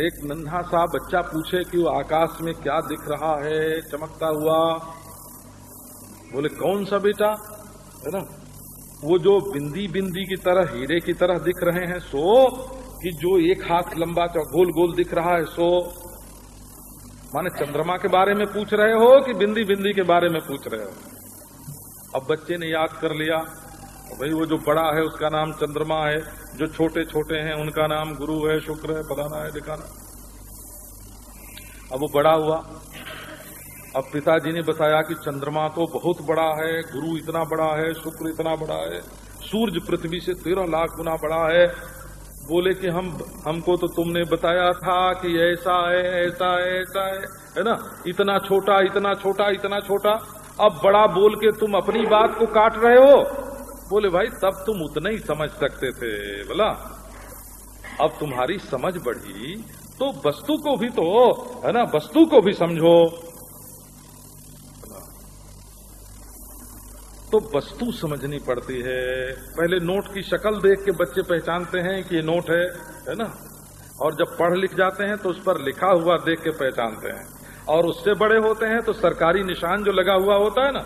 एक नन्हा सा बच्चा पूछे कि वो आकाश में क्या दिख रहा है? चमकता हुआ बोले, कौन सा बेटा? है ना? वो जो बिंदी बिंदी की तरह, हीरे की तरह दिख रहे हैं, सो कि जो एक हाथ लंबा गोल गोल दिख रहा है, सो। माने चंद्रमा के बारे में पूछ रहे हो कि बिंदी बिंदी के बारे में पूछ रहे हो? अब बच्चे ने याद कर लिया भाई, वो जो बड़ा है, उसका नाम चंद्रमा है। जो छोटे छोटे हैं, उनका नाम गुरु है, शुक्र है, फलाना है, दिखाना। अब वो बड़ा हुआ। अब पिताजी ने बताया कि चंद्रमा तो बहुत बड़ा है, गुरु इतना बड़ा है, शुक्र इतना बड़ा है सूरज पृथ्वी से तेरह लाख गुना बड़ा है। बोले कि हम, हमको तो तुमने बताया था कि ऐसा है ऐसा है ऐसा है है ना? इतना छोटा इतना छोटा इतना छोटा। अब बड़ा बोल के तुम अपनी बात को काट रहे हो। बोले, भाई, तब तुम उतना ही समझ सकते थे, बोला। अब तुम्हारी समझ बढ़ी तो वस्तु को भी तो है ना, वस्तु को भी समझो। तो वस्तु समझनी पड़ती है। पहले नोट की शक्ल देख के बच्चे पहचानते हैं कि ये नोट है है ना। और जब पढ़ लिख जाते हैं तो उस पर लिखा हुआ देख के पहचानते हैं। और उससे बड़े होते हैं तो सरकारी निशान जो लगा हुआ होता है ना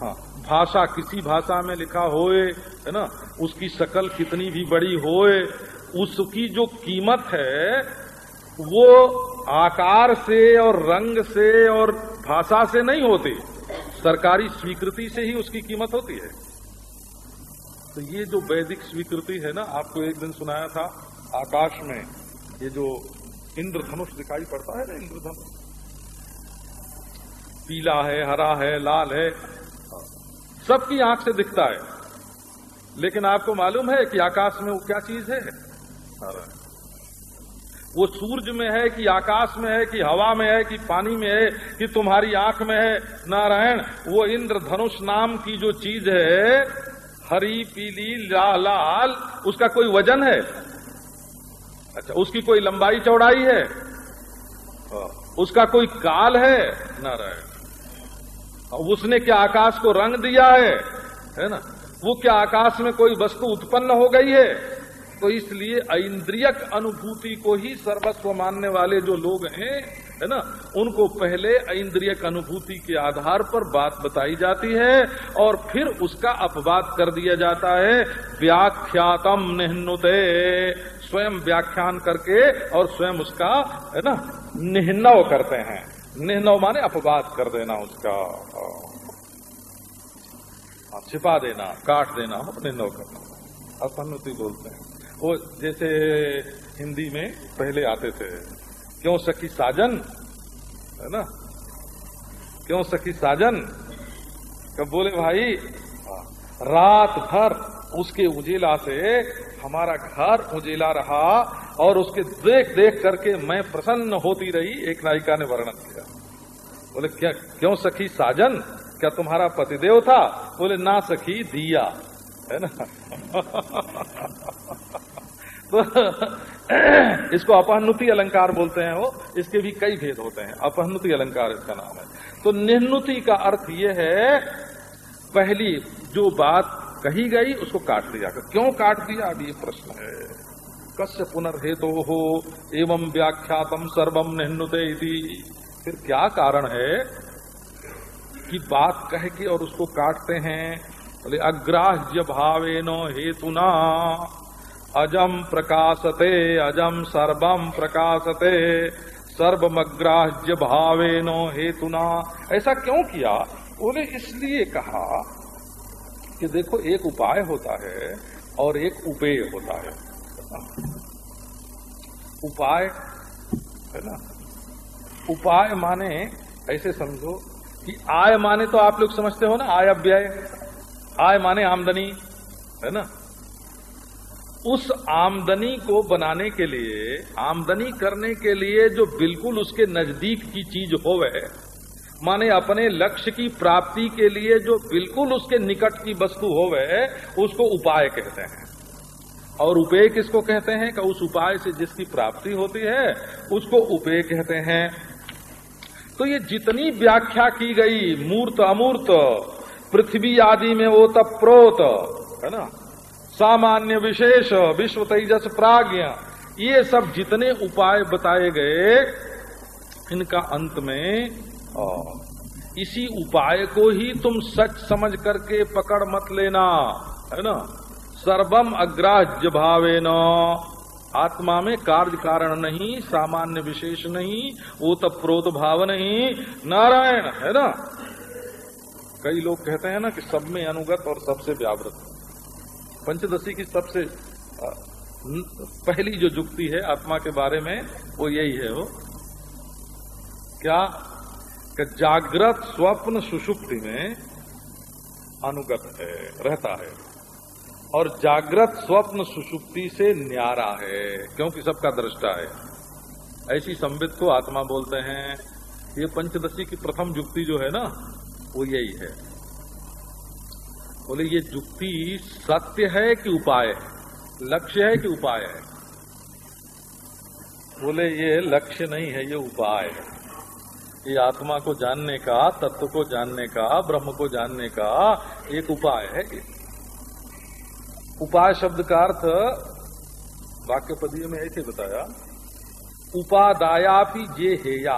हाँ। भाषा किसी भाषा में लिखा होए, है ना, उसकी शकल कितनी भी बड़ी होए, उसकी जो कीमत है, वो आकार से और रंग से और भाषा से नहीं होती। सरकारी स्वीकृति से ही उसकी कीमत होती है। तो ये जो वैदिक स्वीकृति है ना, आपको एक दिन सुनाया था, आकाश में, ये जो इंद्रधनुष दिखाई पड़ता है ना, इंद्रधनुष। पीला है, हरा है, लाल है सबकी आँख से दिखता है। लेकिन आपको मालूम है कि आकाश में वो क्या चीज़ है? वो सूरज में है कि आकाश में है कि हवा में है कि पानी में है कि तुम्हारी आँख में है? नारायण, वो इंद्रधनुष नाम की जो चीज़ है, हरी, पीली, लाल लाल, उसका कोई वज़न है? अच्छा उसकी कोई लंबाई चौड़ाई है। उसका कोई काल है? नारायण। उसने क्या आकाश को रंग दिया है? है ना? वो क्या आकाश में कोई वस्तु उत्पन्न हो गई है? तो इसलिए ऐन्द्रियक अनुभूति को ही सर्वस्व मानने वाले जो लोग हैं, है ना, उनको पहले ऐन्द्रियक अनुभूति के आधार पर बात बताई जाती है और फिर उसका अपवाद कर दिया जाता है। व्याख्यातम निहनुते, स्वयं व्याख्यान करके और स्वयं उसका, है ना, निहनव करते हैं। निहनव माने अपवाद कर देना उसका। छिपा देना, काट देना निहनव करना। अपनुति बोलते हैं। वो जैसे हिंदी में पहले आते थे, क्यों सखी साजन? है ना? क्यों सखी साजन? कब बोले, भाई रात भर उसके उजेला से हमारा घर उजेला रहा और उसके देख देख करके मैं प्रसन्न होती रही, एक नायिका ने वर्णन किया। बोले, क्या क्यों सखी साजन? क्या तुम्हारा पतिदेव था? बोले, ना सखी, दिया। है ना? तो इसको अपहनुति अलंकार बोलते हैं वो। इसके भी कई भेद होते हैं। अपहनुति अलंकार इसका नाम है। तो निहनुति का अर्थ ये है, पहली जो बात कही गई, उसको काट दिया क्यों काट दिया? अब ये प्रश्न है। कस्य पुनर्हेतो हो एवं व्याख्यातम सर्वम निहनुते फिर क्या कारण है कि बात कह के और उसको काटते हैं? बोले, अग्राह्य भावे नो हेतुना। अजम प्रकाशते, अजम सर्वम प्रकाशते। सर्वमग्राह्य भावे नो हेतुना। ऐसा क्यों किया? बोले इसलिए कहा कि देखो, एक उपाय होता है और एक उपेय होता है। उपाय, है ना? उपाय माने, ऐसे समझो कि आय माने तो आप लोग समझते हो ना, आय अव्यय, आय माने आमदनी, है ना? उस आमदनी को बनाने के लिए, आमदनी करने के लिए जो बिल्कुल उसके नज़दीक की चीज़ होवे, माने अपने लक्ष्य की प्राप्ति के लिए जो बिल्कुल उसके निकट की वस्तु होवे, उसको उपाय कहते हैं। और उपेय किसको कहते हैं? कि उस उपाय से जिसकी प्राप्ति होती है, उसको उपेय कहते हैं तो ये जितनी व्याख्या की गई, मूर्त, अमूर्त, पृथ्वी आदि में वो तप्रोत है ना? सामान्य विशेष, विश्व तेजस प्राज्ञ, ये सब जितने उपाय बताए गए, इनका अंत में इसी उपाय को ही तुम सच समझ करके पकड़ मत लेना, है ना? सर्वम अग्राह्य भावे न आत्मा में कार्य कारण नहीं, सामान्य विशेष नहीं वो तब प्रोत भाव नहीं। नारायण, है ना? कई लोग कहते हैं ना कि सब में अनुगत और सबसे व्यावृत। पंचदशी की सबसे पहली जो जुक्ति है आत्मा के बारे में, वो यही है वो क्या? कि जागृत स्वप्न सुषुप्ति में अनुगत है, रहता है। और जागृत स्वप्न सुषुप्ति से न्यारा है, क्योंकि सबका दृष्टा है। ऐसी संबित को आत्मा बोलते हैं। ये पंचदशी की प्रथम जुक्ति जो है ना, वो यही है। बोले, ये जुक्ति सत्य है कि उपाय है? लक्ष्य है कि उपाय है? बोले, ये लक्ष्य नहीं है, ये उपाय है। ये आत्मा को जानने का, तत्व को जानने का, ब्रह्म को जानने का एक उपाय है। उपाय शब्द का अर्थ वाक्य पदीय में ऐसे बताया, उपादायापि जे हेया,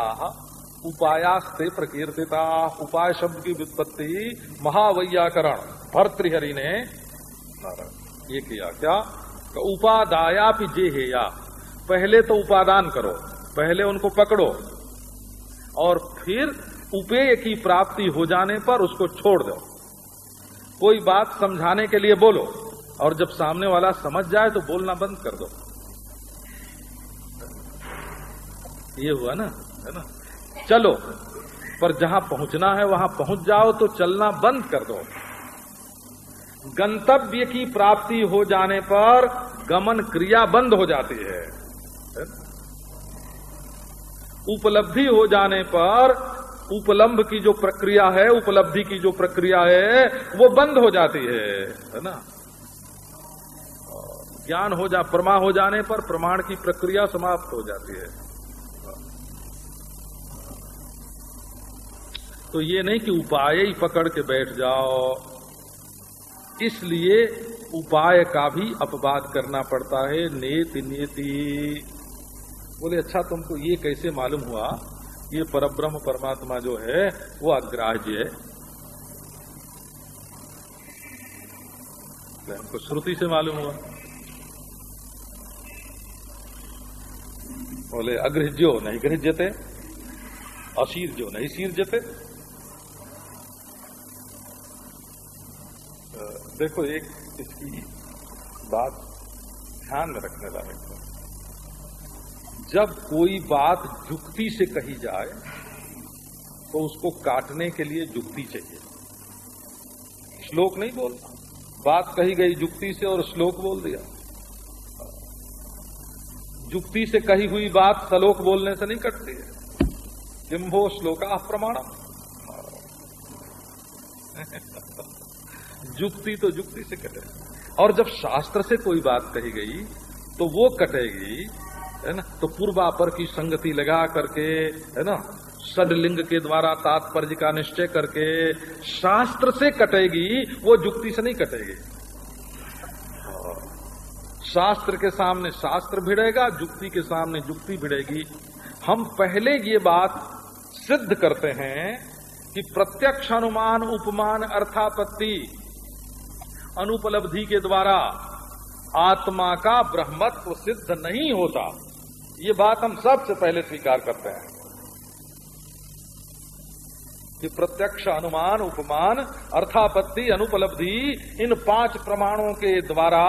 उपायास्ते प्रकीर्तिता उपाय शब्द की व्युत्पत्ति, महावैयाकरण, भर्तृहरि ने ये किया क्या? उपादायापि जे हेया, पहले तो उपादान करो, पहले उनको पकड़ो, और फिर उपेय की प्राप्ति हो जाने पर उसको छोड़ दो। कोई बात समझाने के लिए बोलो और जब सामने वाला समझ जाए तो बोलना बंद कर दो। ये हुआ ना, है ना? चलो, पर जहाँ पहुँचना है, वहाँ पहुँच जाओ तो चलना बंद कर दो। गंतव्य की प्राप्ति हो जाने पर गमन क्रिया बंद हो जाती है। उपलब्धि हो जाने पर उपलम्ब की जो प्रक्रिया है, उपलब्धि की जो प्रक्रिया है, वो बंद हो जाती है है ना? ज्ञान हो जा, प्रमा हो जाने पर प्रमाण की प्रक्रिया समाप्त हो जाती है। तो ये नहीं कि उपाय ही पकड़ के बैठ जाओ। इसलिए उपाय का भी अपवाद करना पड़ता है। नेति नेति। बोले अच्छा तुमको ये कैसे मालूम हुआ? ये परब्रह्म परमात्मा जो है, वो अग्राह्य है। हमको श्रुति से मालूम हुआ। बोले अगृह्यो नहीं गृह्यते अशीर्जो नहीं शीर्जते देखो, एक इसकी बात ध्यान में रखने लायक है। जब कोई बात जुक्ति से कही जाए तो उसको काटने के लिए जुक्ति चाहिए। श्लोक नहीं बोलना बात कही गई जुक्ति से और श्लोक बोल दिया। जुक्ति से कही हुई बात सलोक बोलने से नहीं कटती है। जिम्भो श्लोका प्रमाणम। जुक्ति तो जुक्ति से कटे। और जब शास्त्र से कोई बात कही गई तो वो कटेगी, है ना? तो पूर्वापर की संगति लगा करके, है ना? सडलिंग के द्वारा तात्पर्य का निश्चय करके शास्त्र से कटेगी, वो जुक्ति से नहीं कटेगी। शास्त्र के सामने शास्त्र भिड़ेगा, जुक्ति के सामने जुक्ति भिड़ेगी। हम पहले ये बात सिद्ध करते हैं कि प्रत्यक्ष अनुमान, उपमान, अर्थापत्ति, अनुपलब्धि के द्वारा आत्मा का ब्रह्मत्व सिद्ध नहीं होता। ये बात हम सबसे पहले स्वीकार करते हैं कि प्रत्यक्ष अनुमान, उपमान, अर्थापत्ति, अनुपलब्धि इन पाँच प्रमाणों के द्वारा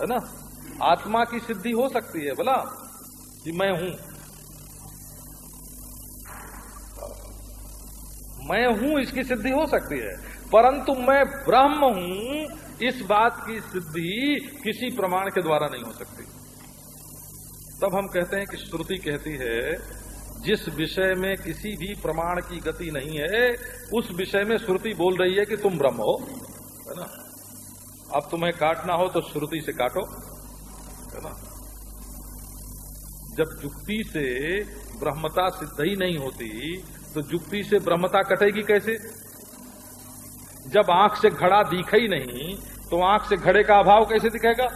है ना? आत्मा की सिद्धि हो सकती है, बोला। कि मैं हूँ। मैं हूँ, इसकी सिद्धि हो सकती है। परंतु मैं ब्रह्म हूँ, इस बात की सिद्धि किसी प्रमाण के द्वारा नहीं हो सकती। तब हम कहते हैं कि श्रुति कहती है, जिस विषय में किसी भी प्रमाण की गति नहीं है, उस विषय में श्रुति बोल रही है कि तुम ब्रह्म हो, है ना? अब तुम्हें काटना हो तो श्रुति से काटो। है ना? जब जुक्ति से ब्रह्मता सिद्ध ही नहीं होती तो जुक्ति से ब्रह्मता कटेगी कैसे? जब आँख से घड़ा दिखे ही नहीं तो आँख से घड़े का अभाव कैसे दिखेगा?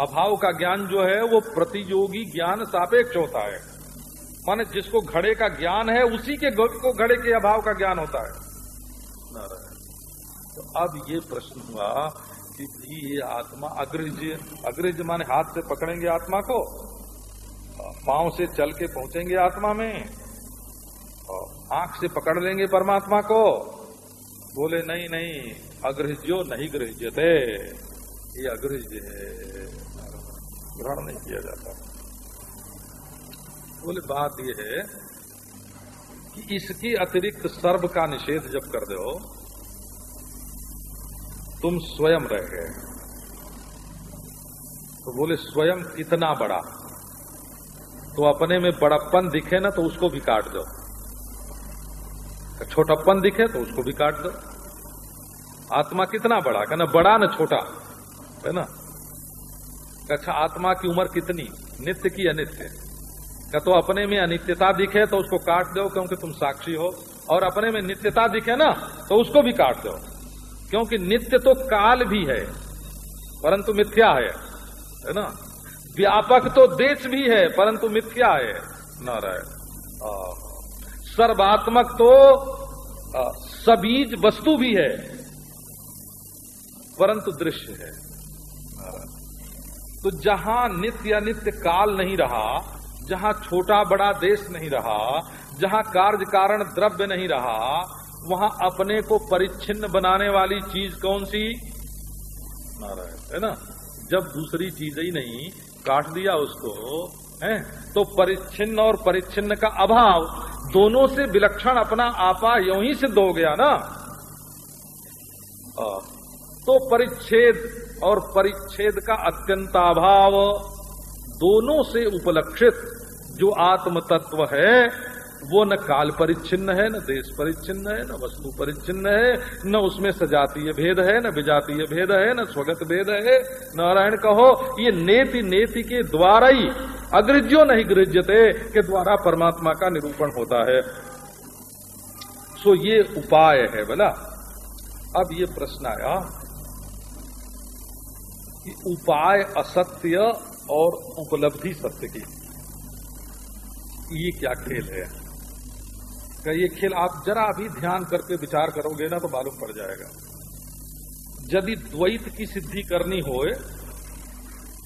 अभाव का ज्ञान जो है, वो प्रतियोगी ज्ञान सापेक्ष होता है। माने जिसको घड़े का ज्ञान है उसी के को घड़े के अभाव का ज्ञान होता है। तो अब ये प्रश्न हुआ कि भी ये आत्मा अग्रज अग्रज माने हाथ से पकड़ेंगे आत्मा को पाँव से चल के पहुँचेंगे आत्मा में आँख से पकड़ लेंगे परमात्मा को। बोले नहीं नहीं अग्रह्यो नहीं गृह्य थे ये अग्रह्य है। ग्रहण नहीं किया जाता। बोले बात यह है कि इसके अतिरिक्त सर्व का निषेध जब कर दो, तुम स्वयं रह गए। तो बोले, स्वयं कितना बड़ा। तो अपने में बड़प्पन दिखे ना तो उसको भी काट दो। छोटापन दिखे तो उसको भी काट दो। आत्मा कितना बड़ा? कहना, बड़ा ना छोटा, है ना? अच्छा आत्मा की उम्र कितनी? नित्य की अनित्य। क्या तो अपने में अनित्यता दिखे तो उसको काट दो क्योंकि तुम साक्षी हो। और अपने में नित्यता दिखे ना तो उसको भी काट दो। क्योंकि नित्य तो काल भी है, परंतु मिथ्या है है ना? व्यापक तो देश भी है, परंतु मिथ्या है, नारायण। सर्वात्मक तो सबीज वस्तु भी है, परंतु दृश्य है। तो जहाँ नित्य अनित्य काल नहीं रहा जहाँ छोटा बड़ा देश नहीं रहा, जहाँ कार्य कारण द्रव्य नहीं रहा, वहाँ अपने को परिच्छिन्न बनाने वाली चीज़ कौन सी? नारायण, है ना? जब दूसरी चीज़ ही नहीं, काट दिया उसको, है? तो परिच्छिन्न और परिच्छिन्न का अभाव, दोनों से विलक्षण अपना आपा यू ही सिद्ध हो गया ना? तो परिच्छेद और परिच्छेद का अत्यंताभाव दोनों से उपलक्षित जो आत्म तत्व है, वो न काल परिच्छिन्न है, न देश परिच्छिन्न है, न वस्तु परिच्छिन्न है, न उसमें सजातीय भेद है, न विजातीय भेद है, न स्वगत भेद है। नारायण कहो, ये नेति नेति के द्वारा ही अग्रज्यो नहीं गृहते के द्वारा परमात्मा का निरूपण होता है। सो ये उपाय है बोला। अब ये प्रश्न आया कि उपाय असत्य और उपलब्धि सत्य की। ये क्या खेल है? क्या ये खेल आप जरा भी ध्यान करके विचार करोगे ना तो मालूम पड़ जाएगा। यदि द्वैत की सिद्धि करनी हो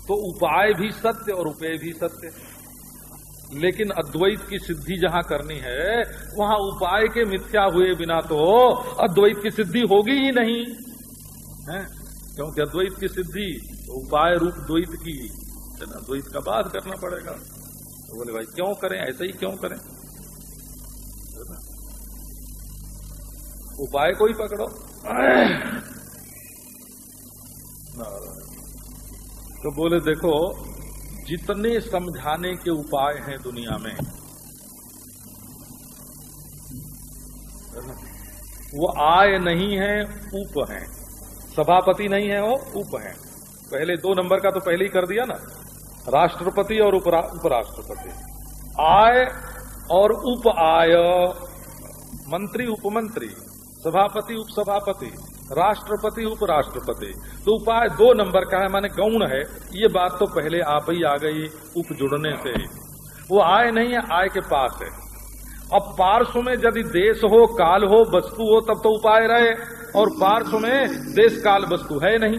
तो उपाय भी सत्य और उपेय भी सत्य। लेकिन अद्वैत की सिद्धि जहाँ करनी है, वहाँ उपाय के मिथ्या हुए बिना तो अद्वैत की सिद्धि होगी ही नहीं। है? क्योंकि अद्वैत की सिद्धि तो उपाय रूप द्वैत की द्वैत का बात करना पड़ेगा। तो बोले, भाई, क्यों करें? ऐसे ही क्यों करें? उपाय को ही पकड़ो। तो बोले, देखो, जितने समझाने के उपाय हैं दुनिया में, वो आय नहीं है उप है। सभापति नहीं है, वो उप है। पहले दो नंबर का तो पहले ही कर दिया ना। राष्ट्रपति और उपराष्ट्रपति। आय और उप आय, मंत्री, उपमंत्री, सभापति, उपसभापति, राष्ट्रपति, उपराष्ट्रपति। तो उपाय दो नंबर का है, माने गौण है। ये बात तो पहले आप ही आ गई उप जुड़ने से ही। वो आय नहीं है, आय के पास है। अब पार्श्व में यदि देश हो, काल हो, वस्तु हो, तब तो उपाय रहे। और पार्श्व में देश, काल, वस्तु है नहीं।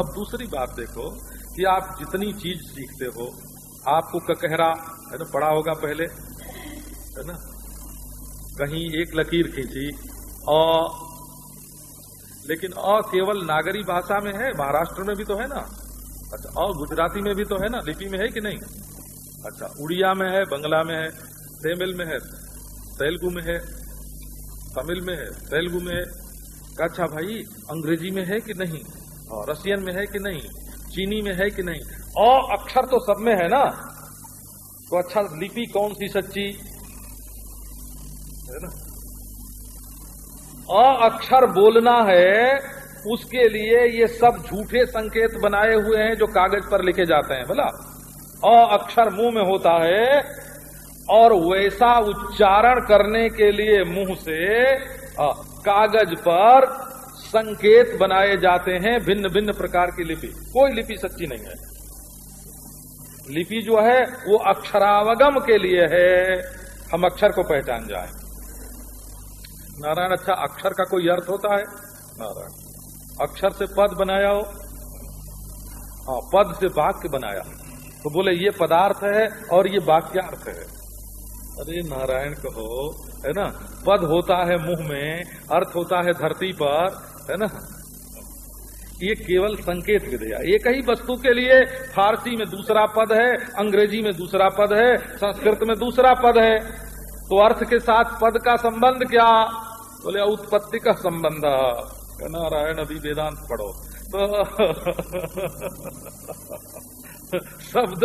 अब दूसरी बात देखो कि आप जितनी चीज़ सीखते हो, आपको ककहरा है ना पड़ा होगा पहले, है ना? कहीं एक लकीर खींची और लेकिन अ केवल नागरी भाषा में है, महाराष्ट्र में भी तो है ना? अच्छा और गुजराती में भी तो है ना? लिपि में है कि नहीं? अच्छा उड़िया में है, बंगला में है, तमिल में है, तेलुगु में है, तमिल में है, तेलुगु में है। अच्छा भाई, अंग्रेज़ी में है कि नहीं? और रशियन में है कि नहीं? चीनी में है कि नहीं? अ अक्षर तो सब में है ना। तो अच्छा लिपि कौन सी सच्ची? है ना? अ अक्षर बोलना है उसके लिए ये सब झूठे संकेत बनाए हुए हैं जो कागज़ पर लिखे जाते हैं बोला अ अक्षर मुँह में होता है और वैसा उच्चारण करने के लिए मुँह से आ, कागज़ पर संकेत बनाए जाते हैं भिन्न भिन्न प्रकार की लिपि। कोई लिपि सच्ची नहीं है। लिपि जो है, वो अक्षरावगम के लिए है। हम अक्षर को पहचान जाए। नारायण अच्छा अक्षर का कोई अर्थ होता है? नारायण, अक्षर से पद बनाया हो? हाँ पद से वाक्य बनाया। तो बोले, ये पदार्थ है और ये वाक्यार्थ है। अरे, नारायण कहो, है ना? पद होता है मुँह में, अर्थ होता है धरती पर है ना? ये केवल संकेत विधेया एक ही वस्तु के लिए फारसी में दूसरा पद है, अंग्रेज़ी में दूसरा पद है, संस्कृत में दूसरा पद है। तो अर्थ के साथ पद का संबंध क्या? बोले उत्पत्ति का संबंध। नारायण, अभी वेदांत पढ़ो। तो शब्द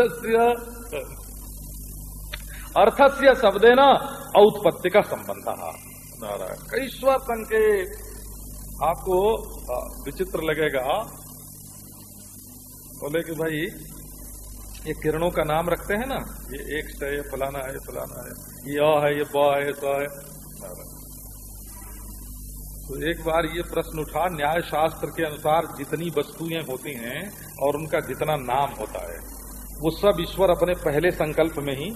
अर्थस्य शब्दे न औत्पत्ति का संबंध। नारायण ईश्वर संकेत। आपको विचित्र लगेगा। बोले कि भाई, ये किरणों का नाम रखते हैं ना, ये एक से ये फलाना है फलाना है, ये आ है, ये बा है सा है। तो एक बार ये प्रश्न उठा न्याय शास्त्र के अनुसार जितनी वस्तुएँ होती हैं और उनका जितना नाम होता है, वो सब ईश्वर अपने पहले संकल्प में ही,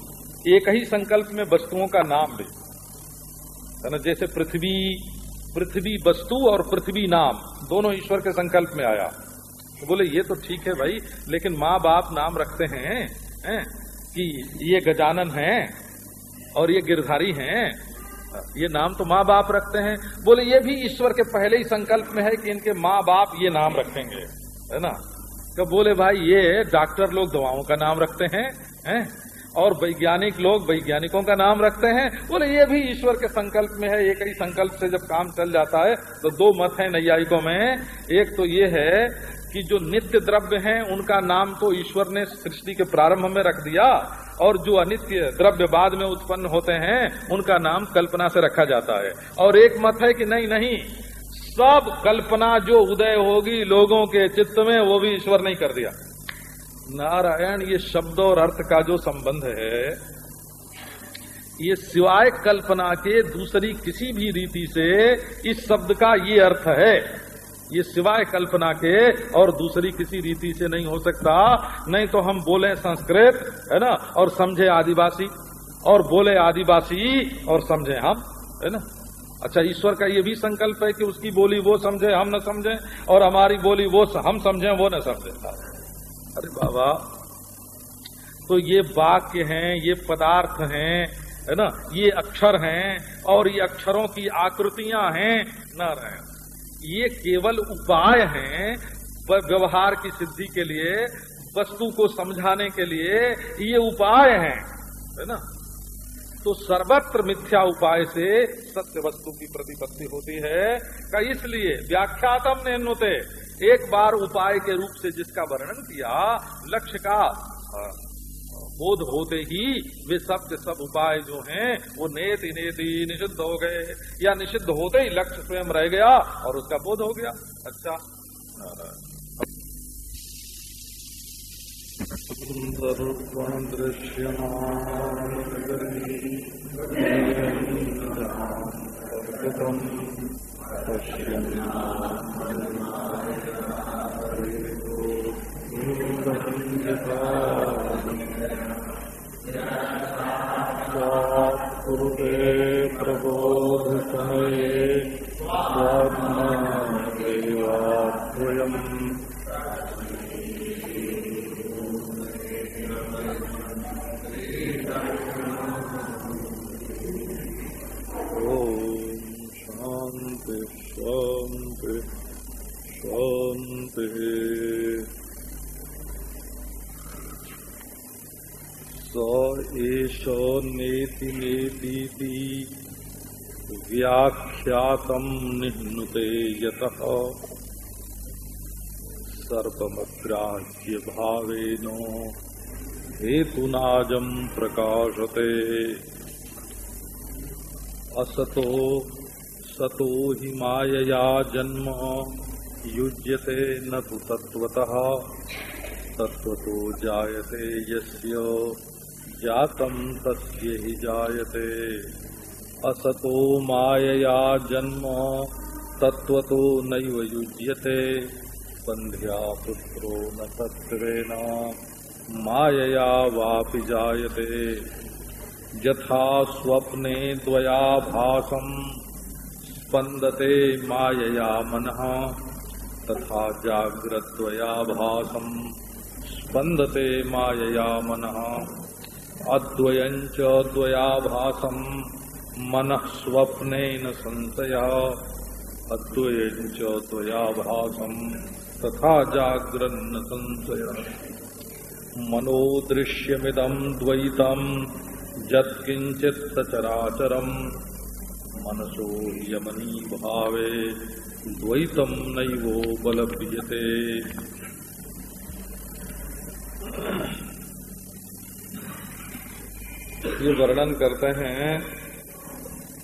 एक ही संकल्प में वस्तुओं का नाम दे। ना, जैसे पृथ्वी पृथ्वी वस्तु और पृथ्वी नाम दोनों ईश्वर के संकल्प में आया। तो बोले ये तो ठीक है भाई लेकिन माँ बाप नाम रखते हैं, हैं कि ये गजानन है और ये गिरधारी हैं ये नाम तो माँ बाप रखते हैं। बोले ये भी ईश्वर के पहले ही संकल्प में है कि इनके माँ बाप ये नाम रखेंगे है ना? तो बोले भाई ये डॉक्टर लोग दवाओं का नाम रखते हैं हैं और वैज्ञानिक लोग वैज्ञानिकों का नाम रखते हैं। बोले, ये भी ईश्वर के संकल्प में है, एक ही संकल्प से जब काम चल जाता है तो दो मत है नैयायिकों में। एक तो ये है कि जो नित्य द्रव्य हैं, उनका नाम तो ईश्वर ने सृष्टि के प्रारंभ में रख दिया, और जो अनित्य द्रव्य बाद में उत्पन्न होते हैं, उनका नाम कल्पना से रखा जाता है। और एक मत है कि नहीं नहीं, सब कल्पना जो उदय होगी लोगों के चित्त में, वो भी ईश्वर नहीं कर दिया। नारायण, ये शब्द और अर्थ का जो संबंध है, ये सिवाय कल्पना के दूसरी किसी भी रीति से इस शब्द का ये अर्थ है। ये सिवाय कल्पना के और दूसरी किसी रीति से नहीं हो सकता। नहीं तो हम बोले संस्कृत, है ना, और समझे आदिवासी, और बोले आदिवासी और समझे हम, है ना। अच्छा ईश्वर का ये भी संकल्प है कि उसकी बोली वो समझे, हम न समझे, और हमारी बोली वो हम समझे, वो न समझे। अरे बाबा। तो ये वाक्य हैं, ये पदार्थ हैं, है ना? ये अक्षर हैं और ये अक्षरों की आकृतियाँ हैं, नारायण। ये केवल उपाय हैं व्यवहार की सिद्धि के लिए, वस्तु को समझाने के लिए ये उपाय हैं, है ना? तो सर्वत्र मिथ्या उपाय से सत्य वस्तु की प्रतिपत्ति होती है। का इसलिए व्याख्यातम ने एक बार उपाय के रूप से जिसका वर्णन किया लक्ष्य का बोध होते ही वे सब के सब उपाय जो हैं वो नेति नेति निषिद्ध हो गए या निषिद्ध होते ही लक्ष्य स्वयं रह गया और उसका बोध हो गया अच्छा दृश्यमान नेति नेतीति व्याख्यातम् निह्नुते यतः। सर्पमग्राह्यभावेन हेतुनाजम् प्रकाशते। असतो सतो हि मायया जन्म, युज्यते न तु तत्त्वतः। तत्त्वतो जायते यस्य जातम तस्य ही जायते। असतो मायया जन्म तत्व नैव युज्यते। बंध्या पुत्रो न तत्वेन मायया वापि जायते। यथा स्वप्ने द्वयाभासम स्पंदते मायया मन। तथा जाग्रद्वयाभासम स्पंदते मायया मन। अद्वयंच द्वयाभासम मन स्वप्न संशय। अद्वयंच द्वयाभासम तथा जाग्रन्न संशय। मनोदृश्यमिदम द्वैतम यत्किंचित सचराचरम मनसो यमनी भावे द्वैतम नैवोपलभ्यते ये वर्णन करते हैं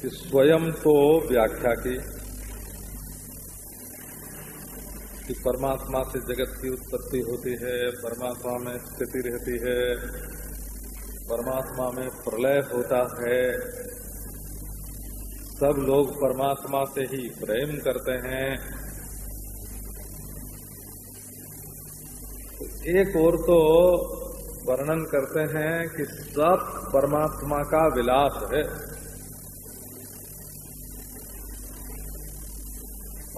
कि स्वयं तो व्याख्या की। कि परमात्मा से जगत की उत्पत्ति होती है, परमात्मा में स्थिति रहती है, परमात्मा में प्रलय होता है। सब लोग परमात्मा से ही प्रेम करते हैं। एक और तो वर्णन करते हैं कि सब परमात्मा का विलास है।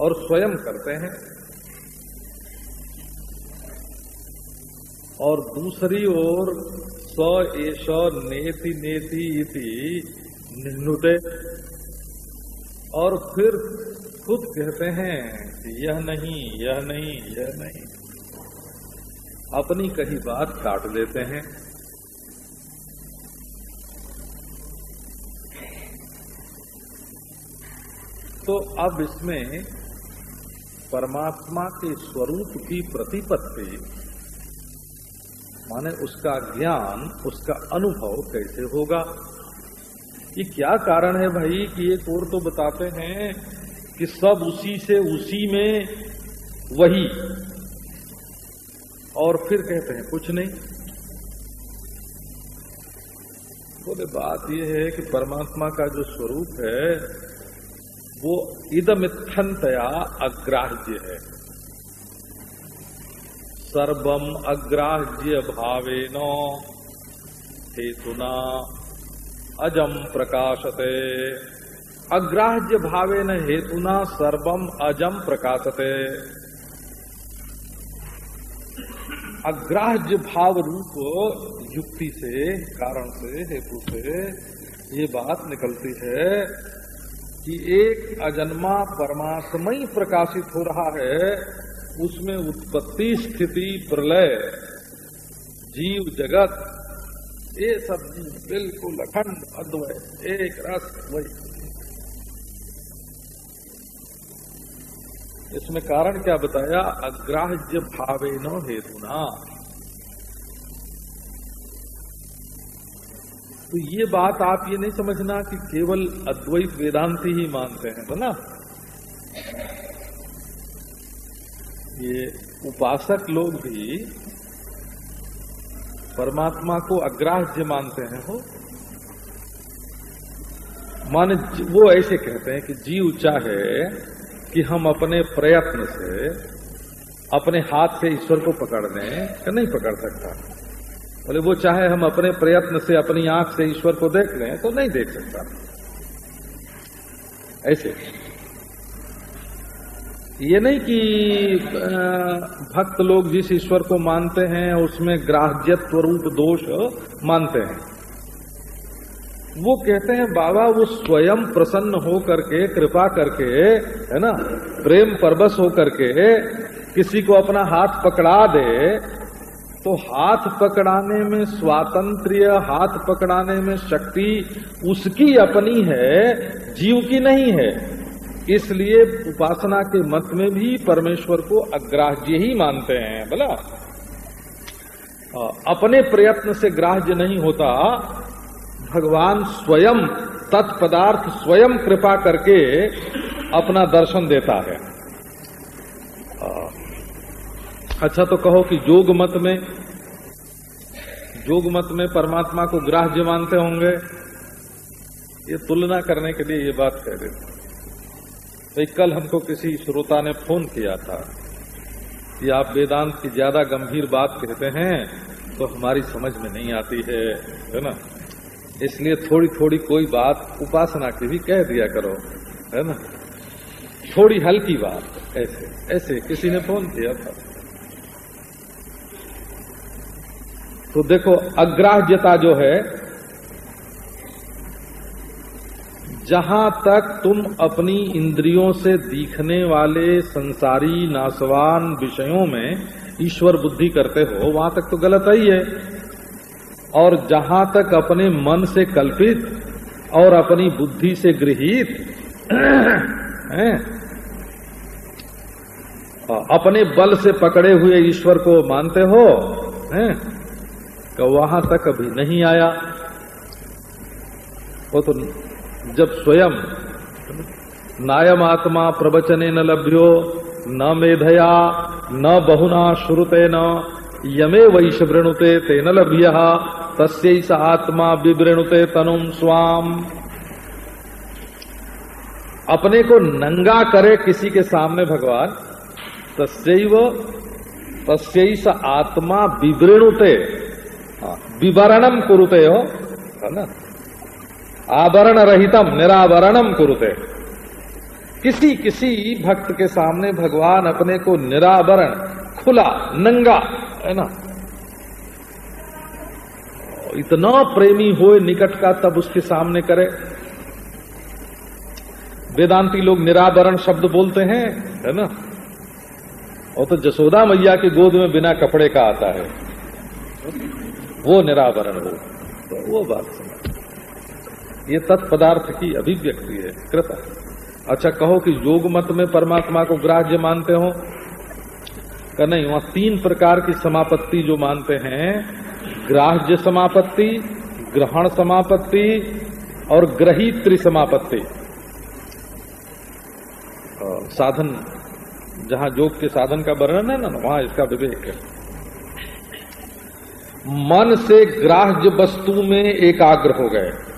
और स्वयं करते हैं। और दूसरी ओर स एष नेति नेति इति निन्नुते और फिर खुद कहते हैं कि यह नहीं यह नहीं यह नहीं। अपनी कही बात काट लेते हैं। तो अब इसमें परमात्मा के स्वरूप की प्रतिपत्ति माने उसका ज्ञान, उसका अनुभव कैसे होगा? ये क्या कारण है भाई कि एक और तो बताते हैं कि सब उसी से उसी में वही। और फिर कहते हैं, कुछ नहीं। बोले, बात यह है कि परमात्मा का जो स्वरूप है, वो इदमिथनतया अग्राह्य है। सर्वम अग्राह्य भावेन। हेतुना अजम प्रकाशते। अग्राह्य भावे न हेतुना सर्वम अजम प्रकाशते। अग्राह्य भाव रूप युक्ति से, कारण से, हेतु से ये बात निकलती है कि एक अजन्मा परमात्मय प्रकाशित हो रहा है। उसमें उत्पत्ति, स्थिति, प्रलय, जीव, जगत, ये सब बिल्कुल अखंड अद्वय एक रस, वही। इसमें कारण क्या बताया? अग्राह्य भावे न हेतुना। तो ये बात आप ये नहीं समझना कि केवल अद्वैत वेदांति ही मानते हैं तो ये उपासक लोग भी परमात्मा को अग्राह्य मानते हैं हो मान वो ऐसे कहते हैं कि जीव चाहे कि हम अपने प्रयत्न से अपने हाथ से ईश्वर को पकड़ लें या नहीं पकड़ सकता। बोले, वो चाहे हम अपने प्रयत्न से अपनी आँख से ईश्वर को देख लें तो नहीं देख सकता। ऐसे। ये नहीं कि भक्त लोग जिस ईश्वर को मानते हैं, उसमें ग्राह्यत्व रूप दोष मानते हैं। वो कहते हैं, बाबा, वो स्वयं प्रसन्न हो करके कृपा करके, है ना, प्रेम परबस हो करके किसी को अपना हाथ पकड़ा दे तो हाथ पकड़ाने में स्वातंत्र्य, हाथ पकड़ाने में शक्ति, उसकी अपनी है, जीव की नहीं है। इसलिए उपासना के मत में भी परमेश्वर को अग्राह्य ही मानते हैं, बोला। अपने प्रयत्न से ग्राह्य नहीं होता। भगवान स्वयं, तत्पदार्थ स्वयं कृपा करके अपना दर्शन देता है। अच्छा तो कहो कि जोग मत में, जोग मत में परमात्मा को ग्राह्य मानते होंगे? ये तुलना करने के लिए ये बात कह देते तो कल हमको किसी श्रोता ने फ़ोन किया था कि आप वेदांत की ज़्यादा गंभीर बात कहते हैं तो हमारी समझ में नहीं आती है है ना? इसलिए थोड़ी थोड़ी कोई बात उपासना की भी कह दिया करो, है ना? थोड़ी हल्की बात, ऐसे ऐसे, किसी ने फ़ोन किया था। तो देखो, अग्राह्यता जो है जहाँ तक तुम अपनी इंद्रियों से दिखने वाले संसारी नासवान विषयों में ईश्वर बुद्धि करते हो, वहाँ तक तो गलत ही है। और जहाँ तक अपने मन से कल्पित और अपनी बुद्धि से गृहित अपने बल से पकड़े हुए ईश्वर को मानते हो, हैं? तो वहाँ तक अभी नहीं आया। वो तो जब स्वयं नायम आत्मा प्रवचने न लभ्यो न मेधया न बहुना श्रुते न यमे वैश वृणुते तेन लभ्य तस्स आत्मा विवृणुते तनुम स्वाम। अपने को नंगा करे किसी के सामने भगवान तस्व तस्स आत्मा विवृणुते हाँ, विवरणम कुरुते हो है ना? आवरण रहितम निरावरणम कुरुते। किसी किसी भक्त के सामने भगवान अपने को निरावरण खुला, नंगा, है ना? इतना प्रेमी हो निकट का तब उसके सामने करे। वेदांती लोग निरावरण शब्द बोलते हैं, है ना? और तो जसोदा मैया की गोद में बिना कपड़े का आता है। वो निरावरण हो। तो वो बात समझ ये तत्पदार्थ की अभिव्यक्ति है कृत अच्छा कहो कि योग मत में परमात्मा को ग्राह्य मानते हो? का नहीं, वहाँ तीन प्रकार की समापत्ति जो मानते हैं, ग्राह्य समापत्ति, ग्रहण समापत्ति और ग्रहित्री समापत्ति। साधन, जहाँ योग के साधन का वर्णन है ना, वहाँ इसका विवेक है। मन से ग्राह्य वस्तु में एकाग्र हो गए।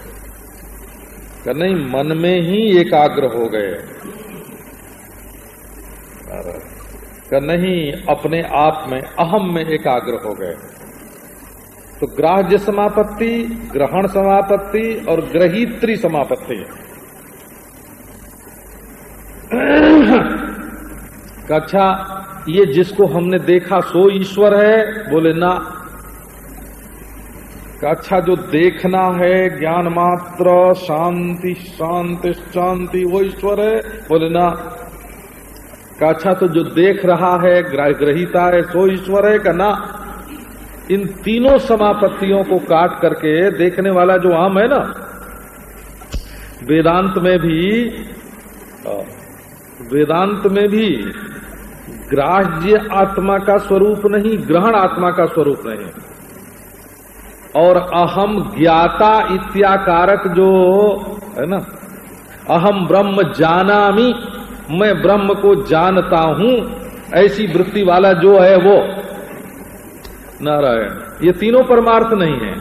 नहीं, मन में ही एकाग्र हो गए। कि नहीं, अपने आप में, अहम में एकाग्र हो गए। तो ग्राह्य समापत्ति, ग्रहण समापत्ति और ग्रहित्री समापत्ति। अच्छा ये जिसको हमने देखा, सो ईश्वर है, बोले ना अच्छा जो देखना है, ज्ञान मात्र, शांति शांति शांति, वो ईश्वर है, बोले ना। का अच्छा तो जो देख रहा है ग्रहिता है, सो ईश्वर है का ना? इन तीनों समापत्तियों को काट करके देखने वाला जो आम है ना, वेदांत में भी वेदांत में भी ग्राह्य आत्मा का स्वरूप नहीं, ग्रहण आत्मा का स्वरूप नहीं। और अहम ज्ञाता इत्याकारक जो, है ना? अहम ब्रह्म जानामी, मैं ब्रह्म को जानता हूँ, ऐसी वृत्ति वाला जो है वो। नारायण, ये तीनों परमार्थ नहीं है,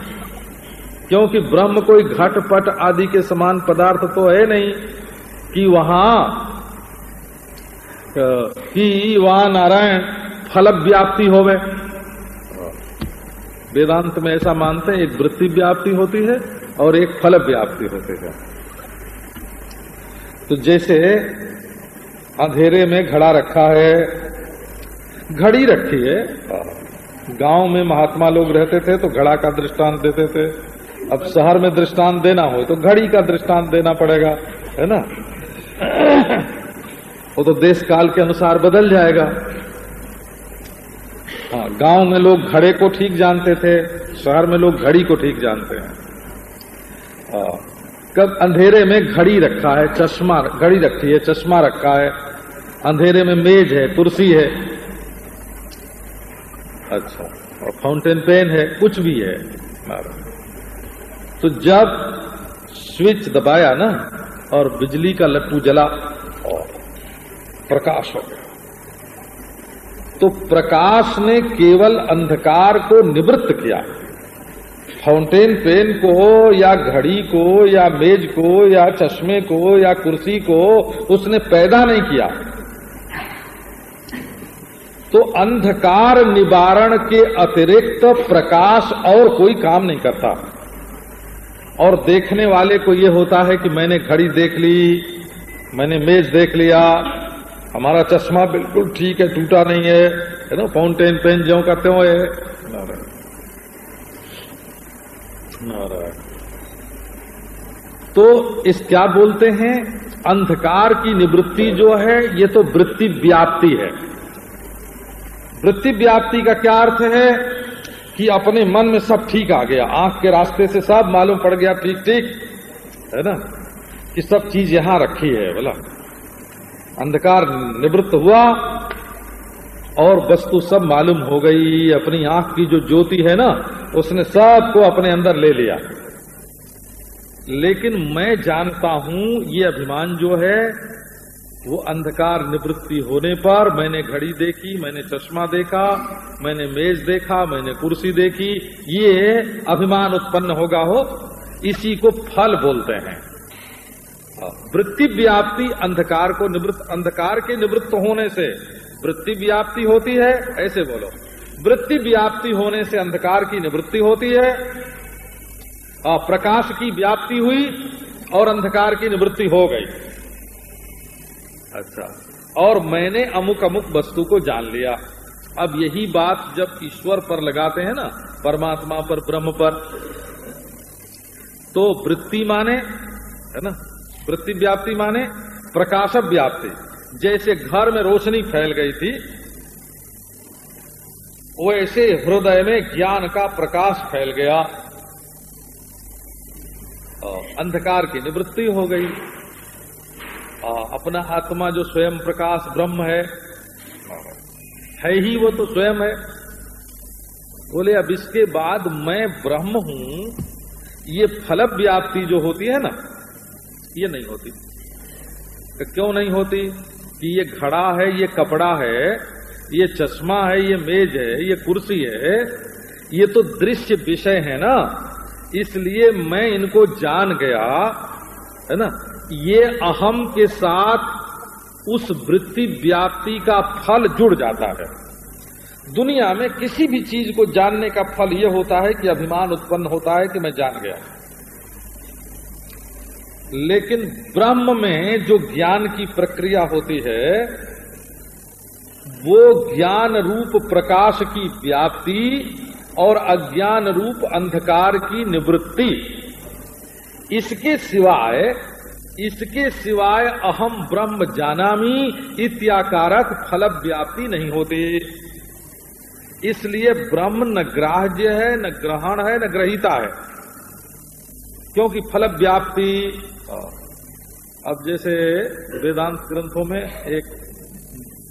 क्योंकि ब्रह्म कोई घट पट आदि के समान पदार्थ तो है नहीं, कि वहाँ कि वहाँ नारायण फल व्याप्ति होवे। वेदांत में ऐसा मानते हैं, एक वृत्ति व्याप्ति होती है और एक फल व्याप्ति होती है। तो जैसे अंधेरे में घड़ा रखा है, घड़ी रखी है, गाँव में महात्मा लोग रहते थे तो घड़ा का दृष्टांत देते थे। अब शहर में दृष्टांत देना हो तो घड़ी का दृष्टांत देना पड़ेगा, है ना? वो तो देश काल के अनुसार बदल जाएगा। हाँ गाँव में लोग घड़े को ठीक जानते थे शहर में लोग घड़ी को ठीक जानते हैं। हाँ, कब अंधेरे में घड़ी रखा है चश्मा घड़ी रखी है चश्मा रखा है अंधेरे में मेज है कुर्सी है। अच्छा और फाउंटेन पेन है कुछ भी है। तो जब स्विच दबाया ना और बिजली का लट्टू जला और प्रकाश हो गया। तो प्रकाश ने केवल अंधकार को निवृत्त किया। फाउंटेन पेन को या घड़ी को, या मेज को, या चश्मे को, या कुर्सी को, उसने पैदा नहीं किया। तो अंधकार निवारण के अतिरिक्त प्रकाश और कोई काम नहीं करता। और देखने वाले को यह होता है कि मैंने घड़ी देख ली, मैंने मेज देख लिया हमारा चश्मा बिल्कुल ठीक है, टूटा नहीं है है ना फाउंटेन पेन जो का त्यों है। तो इस क्या बोलते हैं? अंधकार की निवृत्ति जो है, ये तो वृत्ति व्याप्ति है। वृत्ति व्याप्ति का क्या अर्थ है? कि अपने मन में सब ठीक आ गया। आँख के रास्ते से सब मालूम पड़ गया ठीक ठीक है ना, कि सब चीज़ यहाँ रखी है, बोला। अंधकार निवृत्त हुआ और वस्तु सब मालूम हो गई। अपनी आँख की जो ज्योति है ना, उसने सबको अपने अंदर ले लिया। लेकिन मैं जानता हूँ, ये अभिमान जो है, वो अंधकार निवृत्ति होने पर मैंने घड़ी देखी, मैंने चश्मा देखा, मैंने मेज देखा, मैंने कुर्सी देखी। ये अभिमान उत्पन्न होगा हो, इसी को फल बोलते हैं। वृत्ति व्याप्ति अंधकार को निवृत्त, अंधकार के निवृत्त होने से वृत्ति व्याप्ति होती है, ऐसे बोलो। वृत्ति व्याप्ति होने से अंधकार की निवृत्ति होती है प्रकाश की व्याप्ति हुई, और अंधकार की निवृत्ति हो गई। अच्छा और मैंने अमुक अमुक वस्तु को जान लिया। अब यही बात जब ईश्वर पर लगाते हैं ना, परमात्मा पर, ब्रह्म पर तो वृत्ति माने, है ना? वृत्ति व्याप्ति माने प्रकाश व्याप्ति जैसे घर में रोशनी फैल गई थी, वैसे हृदय में ज्ञान का प्रकाश फैल गया अंधकार की निवृत्ति हो गई। अपना आत्मा जो स्वयं प्रकाश ब्रह्म है है ही वो तो स्वयं है। बोले, अब इसके बाद मैं ब्रह्म हूँ, ये फल व्याप्ति जो होती है ना ये नहीं होती। तो क्यों नहीं होती? कि ये घड़ा है, ये कपड़ा है, ये चश्मा है, ये मेज है, ये कुर्सी है, ये तो दृश्य विषय है ना। इसलिए मैं इनको जान गया, है ना। ये अहम के साथ उस वृत्ति व्याप्ति का फल जुड़ जाता है। दुनिया में किसी भी चीज़ को जानने का फल यह होता है कि अभिमान उत्पन्न होता है कि मैं जान गया। लेकिन ब्रह्म में जो ज्ञान की प्रक्रिया होती है, वो ज्ञान रूप प्रकाश की व्याप्ति और अज्ञान रूप अंधकार की निवृत्ति। इसके सिवाय इसके सिवाय अहम ब्रह्म जानामी इत्याकारक फल व्याप्ति नहीं होती। इसलिए ब्रह्म न ग्राह्य है, न ग्रहण है, न ग्रहिता है। क्योंकि फल व्याप्ति अब जैसे वेदांत ग्रंथों में एक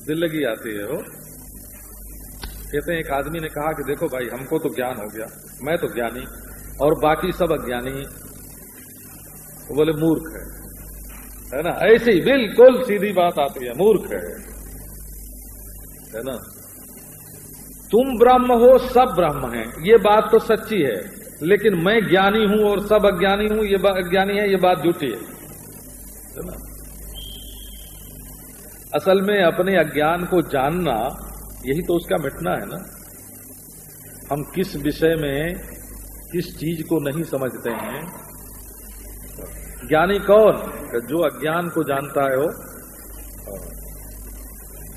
दिल्लगी आती है वो, कहते हैं, एक आदमी ने कहा कि देखो भाई, हमको तो ज्ञान हो गया, मैं तो ज्ञानी, और बाकी सब अज्ञानी। वो बोले, मूर्ख है। है ना? ऐसी बिल्कुल सीधी बात आती है, मूर्ख है। है ना? तुम ब्रह्म हो, सब ब्रह्म है। ये बात तो सच्ची है। लेकिन मैं ज्ञानी हूँ और सब अज्ञानी हूँ, ये अज्ञानी है, ये बात झूठी है। असल में अपने अज्ञान को जानना, यही तो उसका मिटना है ना। हम किस विषय में किस चीज़ को नहीं समझते हैं। ज्ञानी कौन? जो अज्ञान को जानता है वो।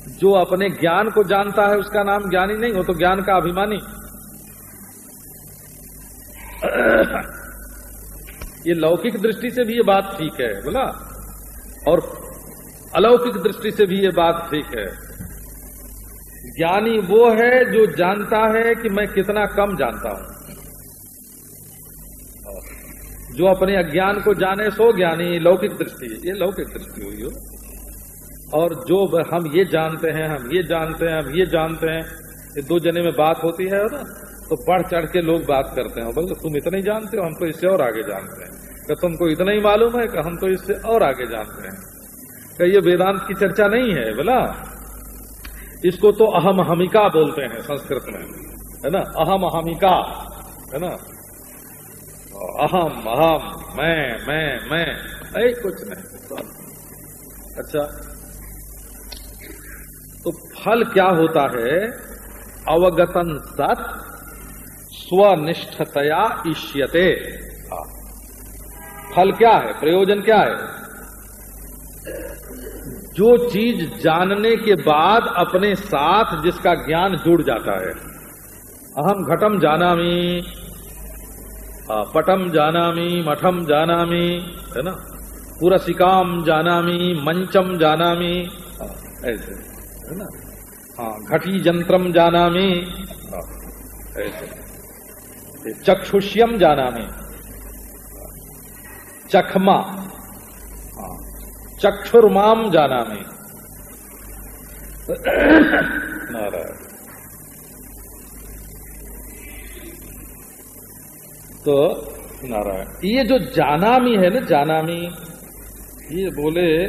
जो अपने ज्ञान को जानता है उसका नाम ज्ञानी नहीं हो तो ज्ञान का अभिमानी। ये लौकिक दृष्टि से भी ये बात ठीक है, बोला? और अलौकिक दृष्टि से भी ये बात ठीक है। ज्ञानी वो है जो जानता है कि मैं कितना कम जानता हूँ। जो अपने अज्ञान को जाने, सो ज्ञानी, लौकिक दृष्टि, ये लौकिक दृष्टि हुई हो। और जो हम ये जानते हैं, हम ये जानते हैं, हम ये जानते हैं, ये दो जने में बात होती है ना? तो बढ़ चढ़ के लोग बात करते हैं। बोले तुम इतना ही जानते हो, हम तो इससे और आगे जानते हैं। कि तुमको इतना ही मालूम है कि हम तो इससे और आगे जानते हैं। कि ये वेदांत की चर्चा नहीं है, बोला। इसको तो अहम हमिका बोलते हैं संस्कृत में, है ना? अहम हमिका है ना? अहम अहम, मैं मैं मैं, ऐ, कुछ नहीं। अच्छा तो फल क्या होता है? अवगतन सत स्वनिष्ठतया इष्यते। फल क्या है? प्रयोजन क्या है? जो चीज़ जानने के बाद अपने साथ जिसका ज्ञान जुड़ जाता है। अहम घटम जानामी पटम जानामी मठम जानामी, है ना? पुरसिकाम जानामी मंचम जानामी ऐसे, है ना? हाँ घटी जंत्रम जानामी ऐसे। चक्षुष्यम जाना में चखमा चक्षुर्माम में नारायण। तो नारायण। ये जो जानामी है ना, जानामी, ये बोले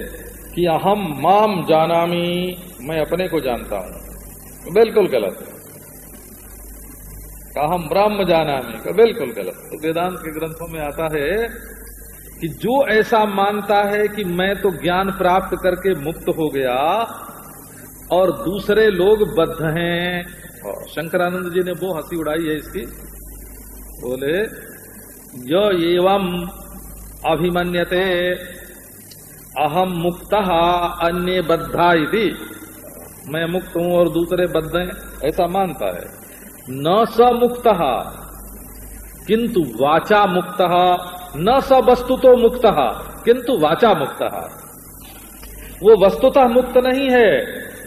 कि अहम माम जानामी, मैं अपने को जानता हूँ। बिल्कुल गलत अहम ब्रह्म जानामी का बिल्कुल गलत। तो वेदांत के ग्रंथों में आता है कि जो ऐसा मानता है कि मैं तो ज्ञान प्राप्त करके मुक्त हो गया और दूसरे लोग बद्ध हैं। शंकरानंद जी ने वो हँसी उड़ाई है इसकी। बोले जो एवं अभिमन्यते अहम मुक्त अन्य बद्धा मैं मुक्त हूँ और दूसरे बद्ध हैं, ऐसा मानता है। न स मुक्त किंतु वाचा मुक्त, न स वस्तु तो मुक्त, किंतु वाचा मुक्त। वो वस्तुतः मुक्त नहीं है,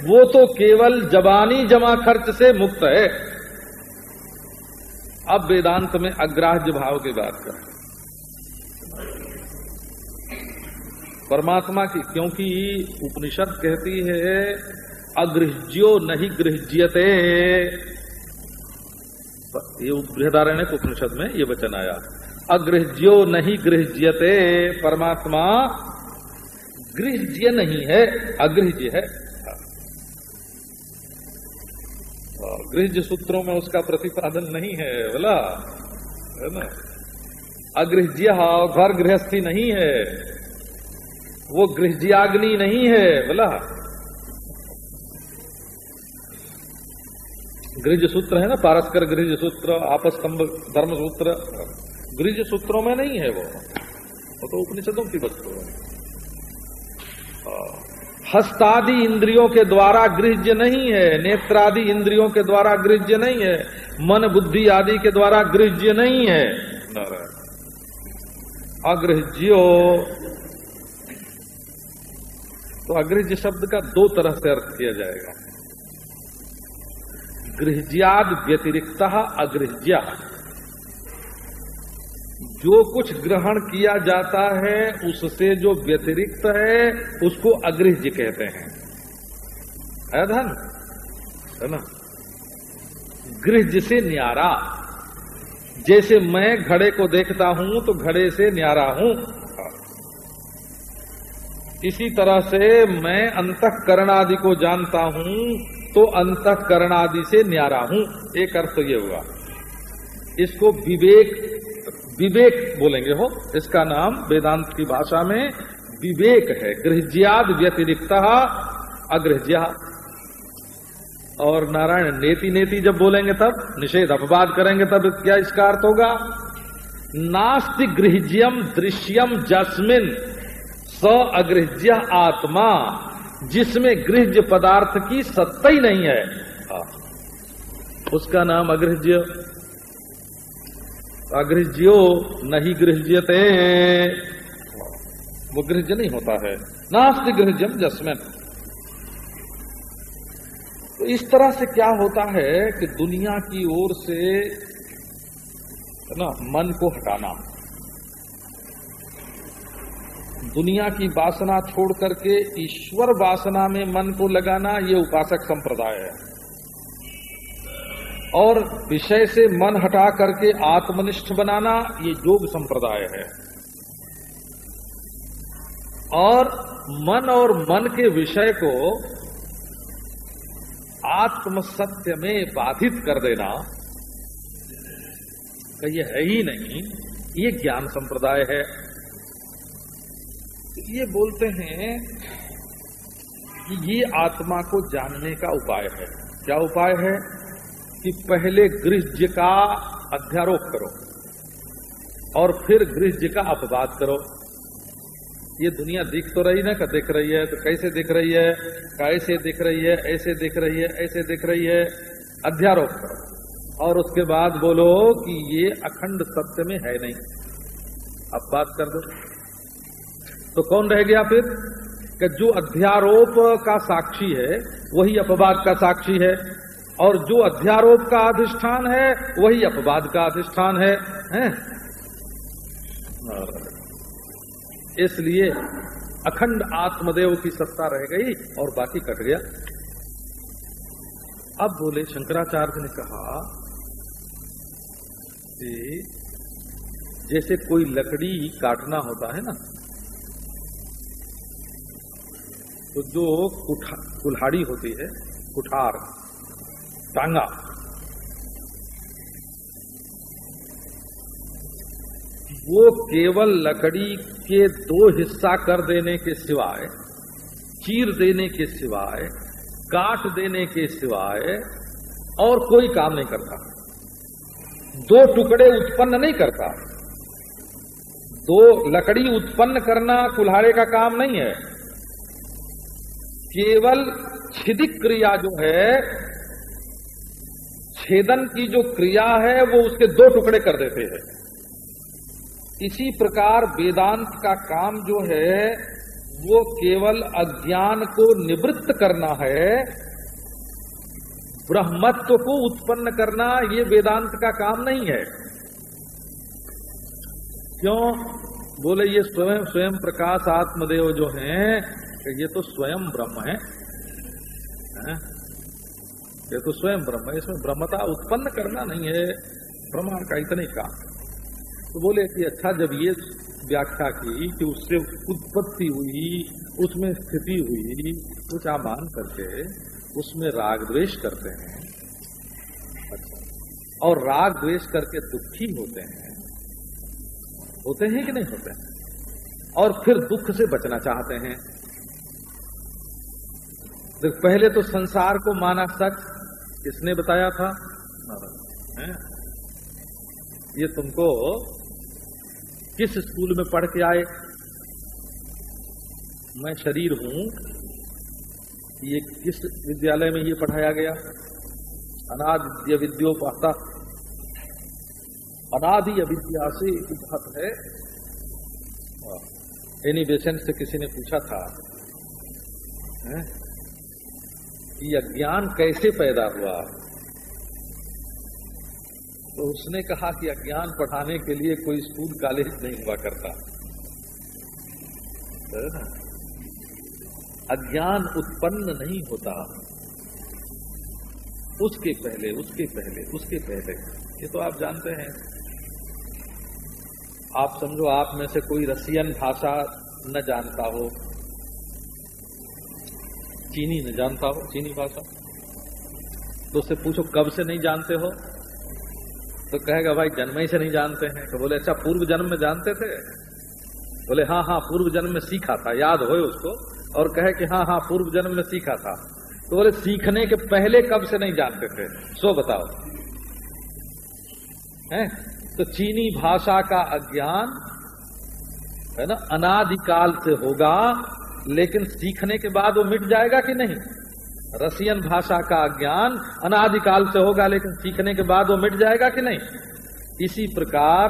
वो तो केवल जबानी जमा खर्च से मुक्त है। अब वेदांत में अग्राह्य भाव की बात कर। परमात्मा की, क्योंकि उपनिषद कहती है अगृह्यो नहीं गृह्यते ये बृहदारण्य उपनिषद में ये वचन आया। अगृह्यो नहीं गृह्यते परमात्मा गृह्य नहीं है अगृह्य है। गृह सूत्रों में उसका प्रतिपादन नहीं है, बोला। है ना? अगृह्य घर गृहस्थी नहीं है। वो गृहज्याग्नि नहीं है, बोला। गृह सूत्र है ना? पारस्कर गृह सूत्र आपस्तंभ धर्म सूत्र गृह सूत्रों में नहीं है वो। वो तो उपनिषदों की वस्तु है। हस्तादि इंद्रियों के द्वारा गृह्य नहीं है, नेत्रादि इंद्रियों के द्वारा गृह्य नहीं है, मन बुद्धि आदि के द्वारा गृह्य नहीं है। अगृह्यो। तो अगृह्य शब्द का दो तरह से अर्थ किया जाएगा। गृह्याद व्यतिरिक्त अगृह्य। जो कुछ ग्रहण किया जाता है, उससे जो व्यतिरिक्त है, उसको अगृह्य कहते हैं। है धन? है ना? गृह से न्यारा। जैसे मैं घड़े को देखता हूँ तो घड़े से न्यारा हूँ। इसी तरह से मैं अंतकरण आदि को जानता हूँ तो अंतकरण आदि से न्यारा हूँ। एक अर्थ ये हुआ। इसको विवेक विवेक बोलेंगे हो। इसका नाम वेदांत की भाषा में विवेक है। गृहज्याद व्यतिरिक्त अगृहज्या और नारायण नेति नेति जब बोलेंगे तब, निषेध अपवाद करेंगे तब क्या इसका अर्थ होगा? नास्ति गृहज्यम दृश्यम जस्मिन स अगृहज्य आत्मा। जिसमें गृहज पदार्थ की सत्ता ही नहीं है। हाँ। उसका नाम अगृहज्य अगृह्यो नहीं गृह्यते। वो गृह्य नहीं होता है। नास्ति गृह्यम जस्मिन तो इस तरह से क्या होता है कि दुनिया की ओर से ना, मन को हटाना। दुनिया की वासना छोड़ करके ईश्वर वासना में मन को लगाना ये उपासक संप्रदाय है। और विषय से मन हटा करके आत्मनिष्ठ बनाना ये योग संप्रदाय है। और मन और मन के विषय को आत्म सत्य में बाधित कर देना ये है ही नहीं, ये ज्ञान संप्रदाय है। ये बोलते हैं कि ये आत्मा को जानने का उपाय है। क्या उपाय है? कि पहले गृह का अध्यारोप करो और फिर गृह का अपवाद करो। ये दुनिया दिख तो रही ना का दिख रही है? तो कैसे दिख रही है? कैसे दिख रही है? ऐसे दिख रही है, ऐसे दिख रही है। अध्यारोप करो। और उसके बाद बोलो कि ये अखंड सत्य में है नहीं। अब बात कर दो। तो कौन रह गया फिर? कि जो अध्यारोप का साक्षी है वही अपवाद का साक्षी है। और जो अध्यारोप का अधिष्ठान है वही अपवाद का अधिष्ठान है, है? इसलिए अखंड आत्मदेव की सत्ता रह गई और बाकी कट गया। अब बोले शंकराचार्य ने कहा कि जैसे कोई लकड़ी काटना होता है ना तो जो कुल्हाड़ी होती है, कुठार, टांगा, वो केवल लकड़ी के दो हिस्सा कर देने के सिवाय, चीर देने के सिवाय, काट देने के सिवाय और कोई काम नहीं करता। दो टुकड़े उत्पन्न नहीं करता। दो लकड़ी उत्पन्न करना कुल्हाड़े का काम नहीं है। केवल छिदिक क्रिया जो है, छेदन की जो क्रिया है, वो उसके दो टुकड़े कर देते हैं। इसी प्रकार वेदांत का काम जो है, वो केवल अज्ञान को निवृत्त करना है, ब्रह्मत्व को उत्पन्न करना, ये वेदांत का काम नहीं है। क्यों? बोले, ये स्वयं स्वयं प्रकाश आत्मदेव जो हैं ये तो स्वयं ब्रह्म है, है? ये तो स्वयं ब्रह्म है। इसमें ब्रह्मता उत्पन्न करना नहीं है। प्रमाण का इतने का। तो बोले कि अच्छा जब ये व्याख्या की कि उससे उत्पत्ति हुई उसमें स्थिति हुई कुछ मान करके उसमें राग द्वेष करते हैं? अच्छा। और राग द्वेष करके दुखी होते हैं। होते हैं कि नहीं होते? हैं और फिर दुख से बचना चाहते हैं। तो पहले तो संसार को माना सच, किसने बताया था? है? ये तुमको किस स्कूल में पढ़ के आए? मैं शरीर हूँ ये किस विद्यालय में ये पढ़ाया गया? अनाद्य विद्योपाता। अनादि अविद्या से उपहत है। एनी बेसेंट से किसी ने पूछा था, है? कि अज्ञान कैसे पैदा हुआ? तो उसने कहा कि अज्ञान पढ़ाने के लिए कोई स्कूल कॉलेज नहीं हुआ करता। अज्ञान उत्पन्न नहीं होता। उसके पहले उसके पहले उसके पहले। ये तो आप जानते हैं। आप समझो, आप में से कोई रसियन भाषा न जानता हो। चीनी न जानता हो, चीनी भाषा। तो उससे पूछो, कब से नहीं जानते हो? तो कहेगा, भाई, जन्म ही से नहीं जानते हैं। तो बोले अच्छा पूर्व जन्म में जानते थे? बोले हाँ हाँ पूर्व जन्म में सीखा था, याद हो उसको। और कहे कि हाँ हाँ पूर्व जन्म में सीखा था। तो बोले, सीखने के पहले कब से नहीं जानते थे? सो बताओ। है? तो चीनी भाषा का अज्ञान, है ना, अनादिकाल से होगा लेकिन सीखने के बाद वो मिट जाएगा कि नहीं? रसियन भाषा का ज्ञान अनादिकाल से होगा, लेकिन सीखने के बाद वो मिट जाएगा कि नहीं? इसी प्रकार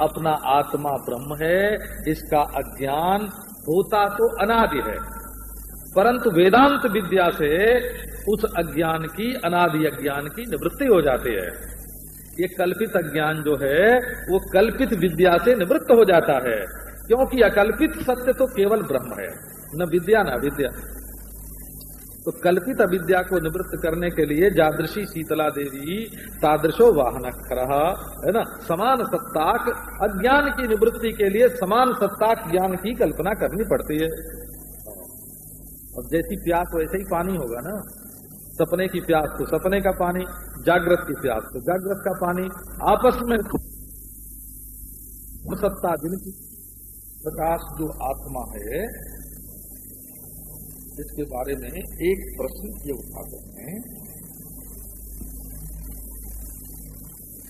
अपना आत्मा ब्रह्म है, इसका अज्ञान होता तो अनादि है। परंतु वेदांत विद्या से उस अज्ञान की, अनादि अज्ञान की निवृत्ति हो जाती है। ये कल्पित अज्ञान जो है, वो कल्पित विद्या से निवृत्त हो जाता है। क्योंकि अकल्पित सत्य तो केवल ब्रह्म है। न विद्या न अविद्या। तो कल्पित अविद्या को निवृत्त करने के लिए जादृशी शीतला देवी तादृशो वाहन है ना? समान सत्ताक, अज्ञान की निवृत्ति के लिए समान सत्ताक ज्ञान की कल्पना करनी पड़ती है। और जैसी प्यास, वैसे ही पानी होगा ना। सपने की प्यास तो सपने का पानी, जागृत की प्यास तो जागृत का पानी। आपस में सत्ता जिनकी प्रकाश जो आत्मा है इसके बारे में एक प्रश्न ये उठाते हैं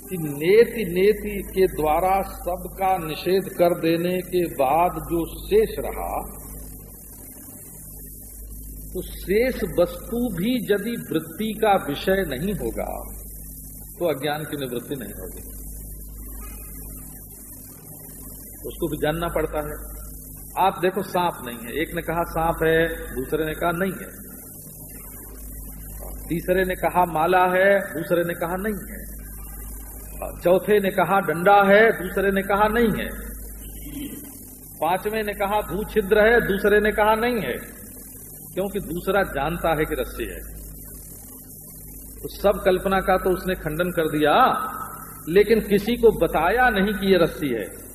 कि नेति नेति के द्वारा सबका निषेध कर देने के बाद जो शेष रहा तो शेष वस्तु भी यदि वृत्ति का विषय नहीं होगा तो अज्ञान की निवृत्ति नहीं होगी। उसको भी जानना पड़ता है। आप देखो सांप नहीं है। एक ने कहा सांप है, दूसरे ने कहा नहीं है। तीसरे ने कहा माला है, दूसरे ने कहा नहीं है। चौथे ने कहा डंडा है, दूसरे ने कहा नहीं है। पाँचवें ने कहा भू छिद्र है, दूसरे ने कहा नहीं है। क्योंकि दूसरा जानता है कि रस्सी है। तो सब कल्पना का तो उसने खंडन कर दिया, लेकिन किसी को बताया नहीं कि ये रस्सी है।